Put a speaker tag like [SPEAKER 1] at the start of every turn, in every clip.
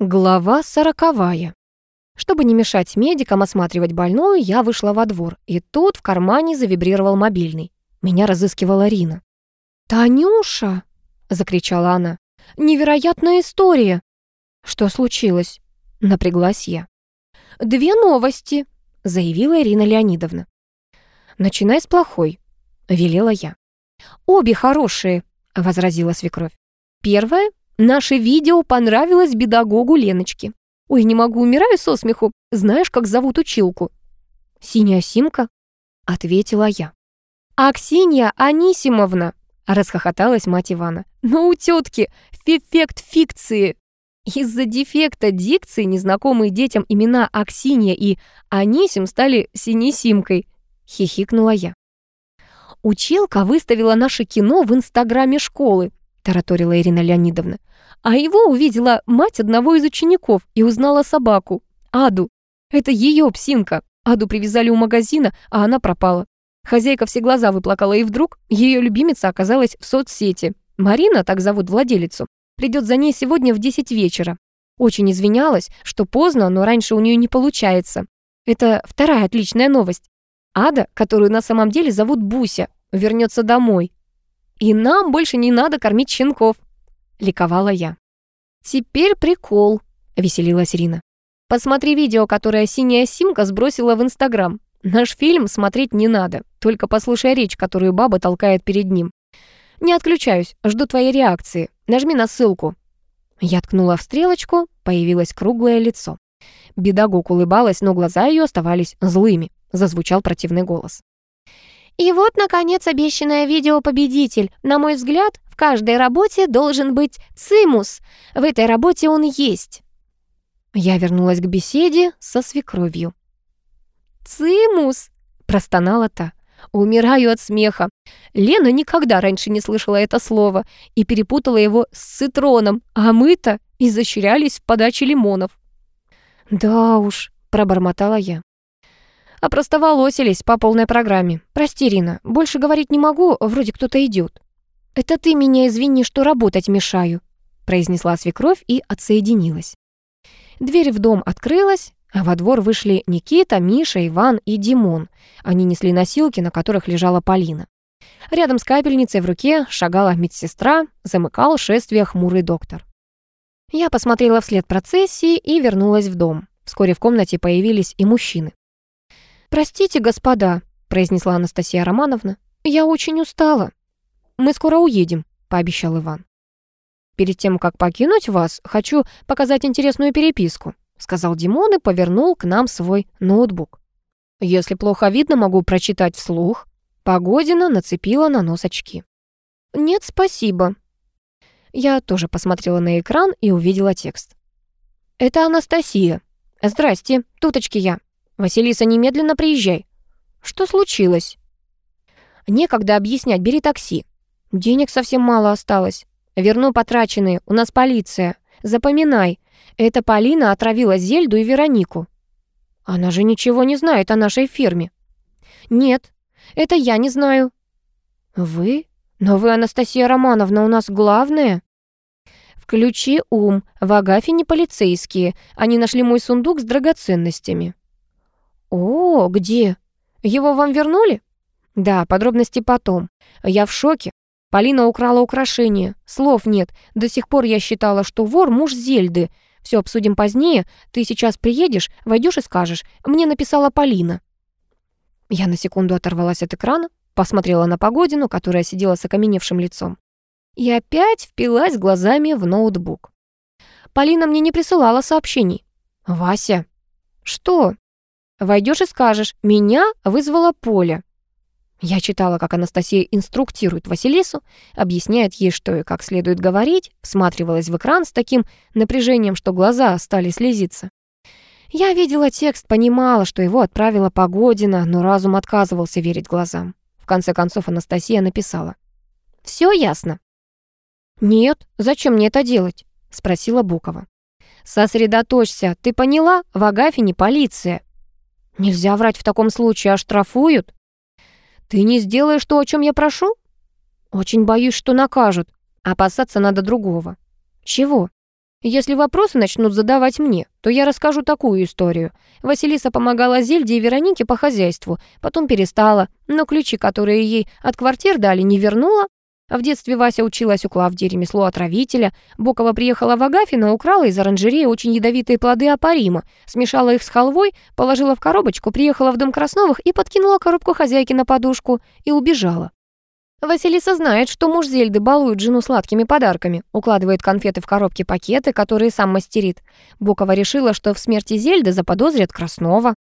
[SPEAKER 1] Глава сороковая. Чтобы не мешать медикам осматривать больную, я вышла во двор, и тут в кармане завибрировал мобильный. Меня разыскивала Рина. «Танюша!» — закричала она. «Невероятная история!» «Что случилось?» — напряглась я. «Две новости!» — заявила Ирина Леонидовна. «Начинай с плохой», — велела я. «Обе хорошие», — возразила свекровь. «Первая Наше видео понравилось педагогу Леночке. Ой, не могу, умираю со смеху. Знаешь, как зовут училку? Синяя Симка, ответила я. Аксинья Анисимовна, расхохоталась мать Ивана. Но у тетки эффект фикции. Из-за дефекта дикции незнакомые детям имена Аксинья и Анисим стали Синесимкой, хихикнула я. Училка выставила наше кино в инстаграме школы, тараторила Ирина Леонидовна. А его увидела мать одного из учеников и узнала собаку, Аду. Это ее псинка. Аду привязали у магазина, а она пропала. Хозяйка все глаза выплакала, и вдруг ее любимица оказалась в соцсети. Марина, так зовут владелицу, придет за ней сегодня в 10 вечера. Очень извинялась, что поздно, но раньше у нее не получается. Это вторая отличная новость. Ада, которую на самом деле зовут Буся, вернется домой. И нам больше не надо кормить щенков. — ликовала я. «Теперь прикол», — веселилась Рина. «Посмотри видео, которое синяя Симка сбросила в Инстаграм. Наш фильм смотреть не надо, только послушай речь, которую баба толкает перед ним. Не отключаюсь, жду твоей реакции. Нажми на ссылку». Я ткнула в стрелочку, появилось круглое лицо. Бедогук улыбалась, но глаза ее оставались злыми. Зазвучал противный голос. И вот, наконец, обещанное видео «Победитель». На мой взгляд, в каждой работе должен быть цимус. В этой работе он есть. Я вернулась к беседе со свекровью. «Цимус!» — простонала та. Умираю от смеха. Лена никогда раньше не слышала это слово и перепутала его с цитроном, а мы-то изощрялись в подаче лимонов. «Да уж», — пробормотала я. Опростоволосились по полной программе. Прости, Рина, больше говорить не могу, вроде кто-то идет. Это ты меня извини, что работать мешаю, произнесла свекровь и отсоединилась. Дверь в дом открылась, а во двор вышли Никита, Миша, Иван и Димон. Они несли носилки, на которых лежала Полина. Рядом с капельницей в руке шагала медсестра, замыкал шествие хмурый доктор. Я посмотрела вслед процессии и вернулась в дом. Вскоре в комнате появились и мужчины. «Простите, господа», — произнесла Анастасия Романовна. «Я очень устала». «Мы скоро уедем», — пообещал Иван. «Перед тем, как покинуть вас, хочу показать интересную переписку», — сказал Димон и повернул к нам свой ноутбук. «Если плохо видно, могу прочитать вслух». Погодина нацепила на нос очки. «Нет, спасибо». Я тоже посмотрела на экран и увидела текст. «Это Анастасия. Здрасте, туточки я. «Василиса, немедленно приезжай». «Что случилось?» «Некогда объяснять, бери такси». «Денег совсем мало осталось. Верну потраченные, у нас полиция. Запоминай, эта Полина отравила Зельду и Веронику». «Она же ничего не знает о нашей фирме». «Нет, это я не знаю». «Вы? Но вы, Анастасия Романовна, у нас главная». «Включи ум, в Агафе не полицейские. Они нашли мой сундук с драгоценностями». «О, где? Его вам вернули?» «Да, подробности потом. Я в шоке. Полина украла украшение. Слов нет. До сих пор я считала, что вор муж Зельды. Все обсудим позднее. Ты сейчас приедешь, войдешь и скажешь. Мне написала Полина». Я на секунду оторвалась от экрана, посмотрела на Погодину, которая сидела с окаменевшим лицом, и опять впилась глазами в ноутбук. Полина мне не присылала сообщений. «Вася». «Что?» Войдешь и скажешь, меня вызвала Поля. Я читала, как Анастасия инструктирует Василису, объясняет ей, что и как следует говорить, всматривалась в экран с таким напряжением, что глаза стали слезиться. Я видела текст, понимала, что его отправила Погодина, но разум отказывался верить глазам. В конце концов Анастасия написала. «Все ясно?» «Нет, зачем мне это делать?» — спросила Букова. «Сосредоточься, ты поняла? В Агафине полиция. Нельзя врать в таком случае, оштрафуют. Ты не сделаешь то, о чем я прошу? Очень боюсь, что накажут. Опасаться надо другого. Чего? Если вопросы начнут задавать мне, то я расскажу такую историю. Василиса помогала Зельде и Веронике по хозяйству, потом перестала, но ключи, которые ей от квартир дали, не вернула. В детстве Вася училась у Клавдии ремесло отравителя. Бокова приехала в Агафино, украла из оранжереи очень ядовитые плоды апарима, смешала их с халвой, положила в коробочку, приехала в дом Красновых и подкинула коробку хозяйки на подушку и убежала. Василиса знает, что муж Зельды балует жену сладкими подарками, укладывает конфеты в коробки-пакеты, которые сам мастерит. Бокова решила, что в смерти Зельды заподозрят Краснова.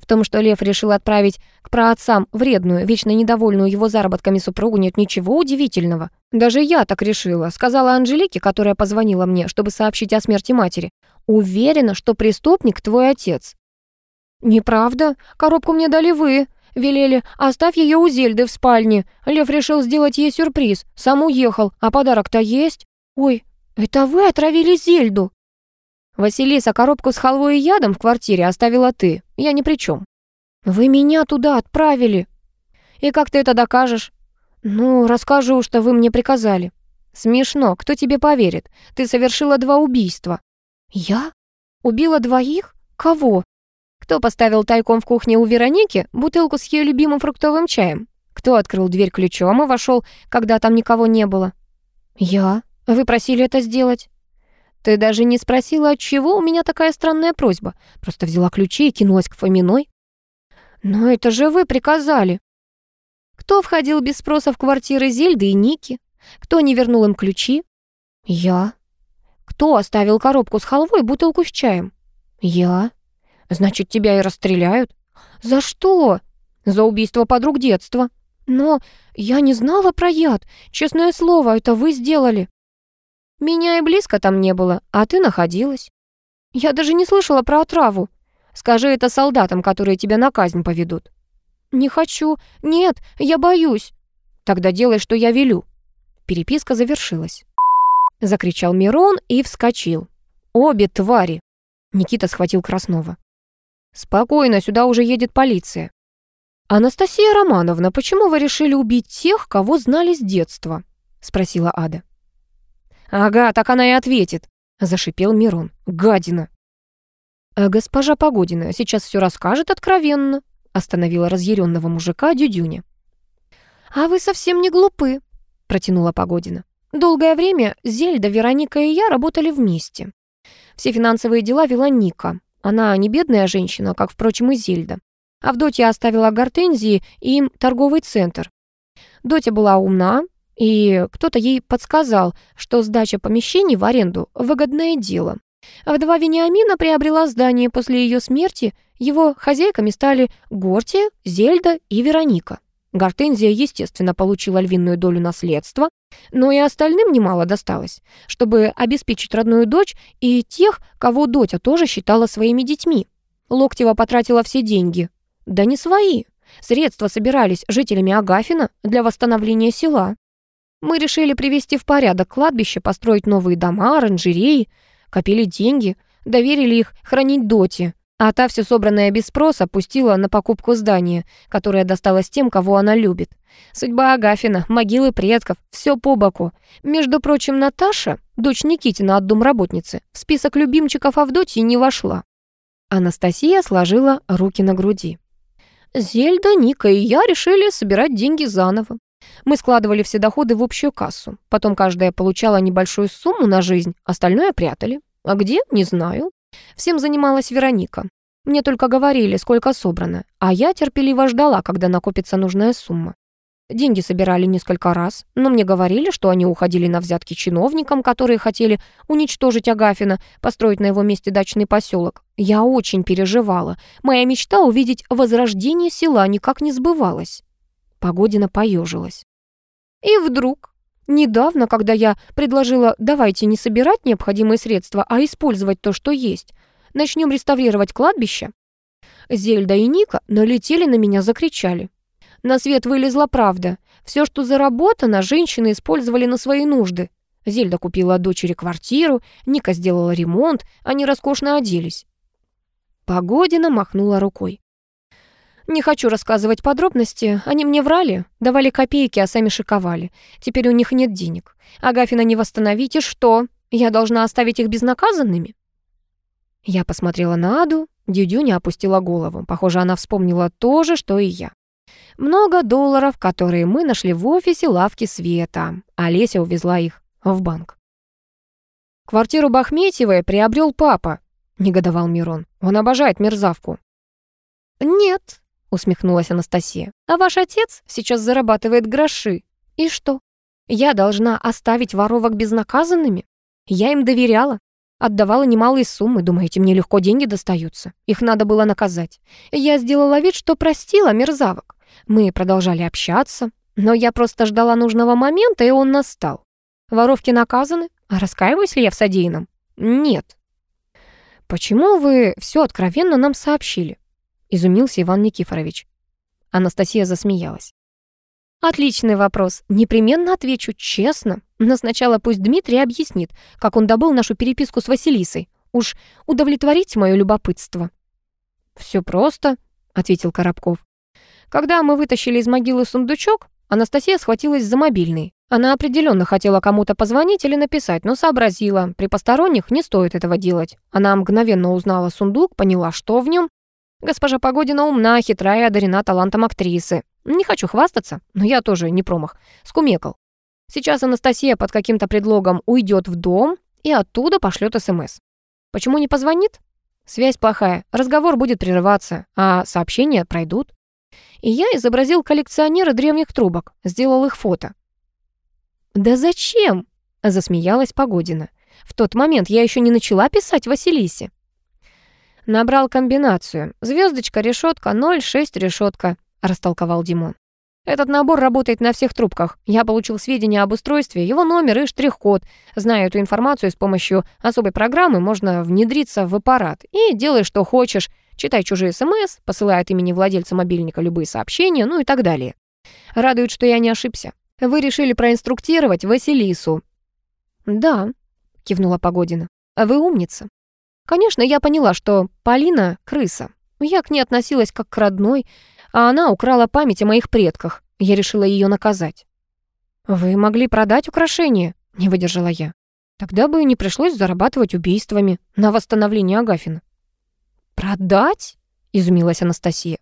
[SPEAKER 1] В том, что Лев решил отправить к праотцам вредную, вечно недовольную его заработками супругу, нет ничего удивительного. Даже я так решила, сказала Анжелике, которая позвонила мне, чтобы сообщить о смерти матери. Уверена, что преступник твой отец. «Неправда. Коробку мне дали вы. Велели, оставь ее у Зельды в спальне. Лев решил сделать ей сюрприз. Сам уехал, а подарок-то есть. Ой, это вы отравили Зельду. Василиса, коробку с халвой и ядом в квартире оставила ты. Я ни при чем. Вы меня туда отправили. И как ты это докажешь? Ну, расскажу, что вы мне приказали. Смешно, кто тебе поверит? Ты совершила два убийства. Я? Убила двоих? Кого? Кто поставил тайком в кухне у Вероники бутылку с ее любимым фруктовым чаем? Кто открыл дверь ключом и вошел, когда там никого не было? Я. Вы просили это сделать. Ты даже не спросила, от чего у меня такая странная просьба. Просто взяла ключи и кинулась к Фоминой. Но это же вы приказали. Кто входил без спроса в квартиры Зельды и Ники? Кто не вернул им ключи? Я. Кто оставил коробку с халвой и бутылку с чаем? Я. Значит, тебя и расстреляют? За что? За убийство подруг детства. Но я не знала про яд. Честное слово, это вы сделали. Меня и близко там не было, а ты находилась. Я даже не слышала про отраву. Скажи это солдатам, которые тебя на казнь поведут. Не хочу. Нет, я боюсь. Тогда делай, что я велю. Переписка завершилась. Закричал Мирон и вскочил. Обе твари. Никита схватил Краснова. «Спокойно, сюда уже едет полиция». «Анастасия Романовна, почему вы решили убить тех, кого знали с детства?» — спросила Ада. «Ага, так она и ответит», — зашипел Мирон. «Гадина». «А госпожа Погодина сейчас все расскажет откровенно», — остановила разъяренного мужика Дюдюня. «А вы совсем не глупы», — протянула Погодина. «Долгое время Зельда, Вероника и я работали вместе. Все финансовые дела вела Ника, она не бедная женщина, как, впрочем, и Зельда. Авдотья оставила гортензии и им торговый центр. Дотя была умна, и кто-то ей подсказал, что сдача помещений в аренду – выгодное дело. Вдова Вениамина приобрела здание после ее смерти, его хозяйками стали Гортия, Зельда и Вероника. Гортензия, естественно, получила львиную долю наследства, но и остальным немало досталось, чтобы обеспечить родную дочь и тех, кого Дотя тоже считала своими детьми. Локтева потратила все деньги. Да не свои. Средства собирались жителями Агафина для восстановления села. Мы решили привести в порядок кладбище, построить новые дома, оранжереи, копили деньги, доверили их хранить Доте, а та все собранное без спроса пустила на покупку здания, которое досталось тем, кого она любит. Судьба Агафина, могилы предков, все по боку. Между прочим, Наташа, дочь Никитина от домработницы, в список любимчиков Авдотьи не вошла. Анастасия сложила руки на груди. Зельда, Ника и я решили собирать деньги заново. Мы складывали все доходы в общую кассу. Потом каждая получала небольшую сумму на жизнь, остальное прятали. А где? Не знаю. Всем занималась Вероника. Мне только говорили, сколько собрано, а я терпеливо ждала, когда накопится нужная сумма. Деньги собирали несколько раз, но мне говорили, что они уходили на взятки чиновникам, которые хотели уничтожить Агафина, построить на его месте дачный поселок. Я очень переживала. Моя мечта увидеть возрождение села никак не сбывалась. Погодина поежилась. И вдруг Недавно, когда я предложила «давайте не собирать необходимые средства, а использовать то, что есть, начнем реставрировать кладбище», Зельда и Ника налетели на меня, закричали. На свет вылезла правда. Все, что заработано, женщины использовали на свои нужды. Зельда купила дочери квартиру, Ника сделала ремонт, они роскошно оделись. Погодина махнула рукой. Не хочу рассказывать подробности. Они мне врали, давали копейки, а сами шиковали. Теперь у них нет денег. Агафина не восстановить, и что? Я должна оставить их безнаказанными?» Я посмотрела на Аду, Дюдюня опустила голову. Похоже, она вспомнила то же, что и я. Много долларов, которые мы нашли в офисе лавки Света. Олеся увезла их в банк. «Квартиру Бахметьевой приобрел папа», — негодовал Мирон. «Он обожает мерзавку». «Нет», — усмехнулась Анастасия. «А ваш отец сейчас зарабатывает гроши. И что? Я должна оставить воровок безнаказанными? Я им доверяла. Отдавала немалые суммы, думаете, мне легко деньги достаются? Их надо было наказать. Я сделала вид, что простила мерзавок. Мы продолжали общаться, но я просто ждала нужного момента, и он настал. Воровки наказаны, а раскаиваюсь ли я в содеянном? Нет. Почему вы все откровенно нам сообщили? Изумился Иван Никифорович. Анастасия засмеялась. Отличный вопрос. Непременно отвечу честно. Но сначала пусть Дмитрий объяснит, как он добыл нашу переписку с Василисой. Уж удовлетворить мое любопытство. Все просто, ответил Коробков. Когда мы вытащили из могилы сундучок, Анастасия схватилась за мобильный. Она определенно хотела кому-то позвонить или написать, но сообразила, при посторонних не стоит этого делать. Она мгновенно узнала сундук, поняла, что в нем. Госпожа Погодина умна, хитрая и одарена талантом актрисы. Не хочу хвастаться, но я тоже не промах. Скумекал. Сейчас Анастасия под каким-то предлогом уйдет в дом и оттуда пошлет СМС. Почему не позвонит? Связь плохая, разговор будет прерываться, а сообщения пройдут. И я изобразил коллекционера древних трубок, сделал их фото. «Да зачем?» — засмеялась Погодина. «В тот момент я еще не начала писать Василисе». Набрал комбинацию. Звездочка, решетка, 0, 6, решетка растолковал Димон. Этот набор работает на всех трубках. Я получил сведения об устройстве, его номер и штрих-код. Зная эту информацию, с помощью особой программы можно внедриться в аппарат. И делай, что хочешь. Читай чужие СМС, посылай от имени владельца мобильника любые сообщения, ну и так далее. Радует, что я не ошибся. Вы решили проинструктировать Василису. «Да», — кивнула Погодина. «Вы умница. Конечно, я поняла, что Полина — крыса. Я к ней относилась как к родной, а она украла память о моих предках. Я решила ее наказать. «Вы могли продать украшение?» — не выдержала я. «Тогда бы не пришлось зарабатывать убийствами на восстановление Агафина». «Продать?» — изумилась Анастасия.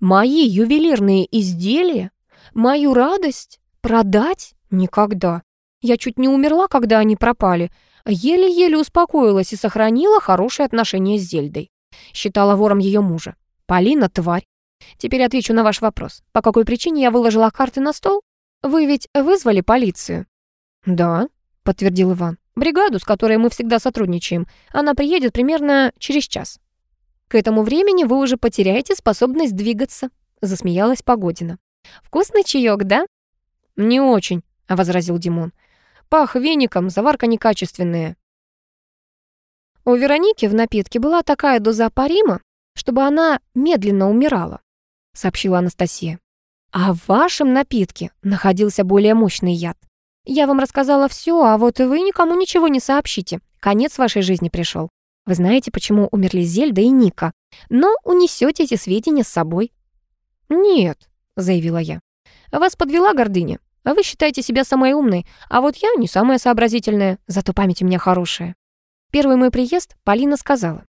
[SPEAKER 1] «Мои ювелирные изделия? Мою радость? Продать? Никогда. Я чуть не умерла, когда они пропали. Еле-еле успокоилась и сохранила хорошие отношения с Зельдой. Считала вором ее мужа. Полина — тварь. Теперь отвечу на ваш вопрос. По какой причине я выложила карты на стол? Вы ведь вызвали полицию? Да, подтвердил Иван. Бригаду, с которой мы всегда сотрудничаем. Она приедет примерно через час. К этому времени вы уже потеряете способность двигаться, засмеялась Погодина. Вкусный чаек, да? Не очень, возразил Димон. Пах веником, заварка некачественная. У Вероники в напитке была такая доза парима, чтобы она медленно умирала сообщила Анастасия. А в вашем напитке находился более мощный яд. Я вам рассказала все, а вот вы никому ничего не сообщите. Конец вашей жизни пришел. Вы знаете, почему умерли Зельда и Ника, но унесете эти сведения с собой. Нет, заявила я. Вас подвела гордыня. Вы считаете себя самой умной, а вот я не самая сообразительная, зато память у меня хорошая. Первый мой приезд Полина сказала.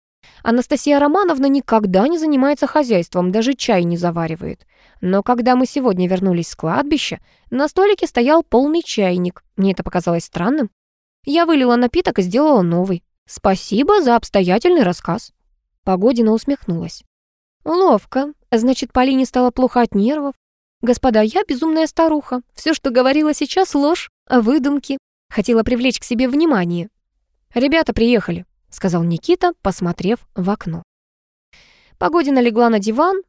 [SPEAKER 1] Анастасия Романовна никогда не занимается хозяйством, даже чай не заваривает. Но когда мы сегодня вернулись с кладбища, на столике стоял полный чайник. Мне это показалось странным. Я вылила напиток и сделала новый. Спасибо за обстоятельный рассказ. Погодина усмехнулась. Ловко. Значит, Полине стало плохо от нервов. Господа, я безумная старуха. Все, что говорила сейчас, ложь, выдумки. Хотела привлечь к себе внимание. Ребята приехали сказал Никита, посмотрев в окно. Погодина легла на диван.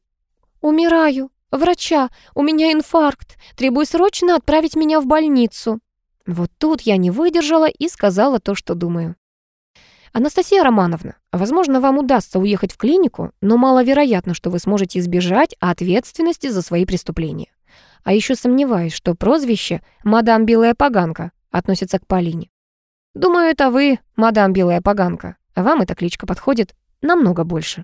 [SPEAKER 1] «Умираю. Врача, у меня инфаркт. Требую срочно отправить меня в больницу». Вот тут я не выдержала и сказала то, что думаю. «Анастасия Романовна, возможно, вам удастся уехать в клинику, но маловероятно, что вы сможете избежать ответственности за свои преступления. А еще сомневаюсь, что прозвище «Мадам Белая Поганка» относится к Полине. Думаю, это вы, мадам Белая Поганка. Вам эта кличка подходит намного больше.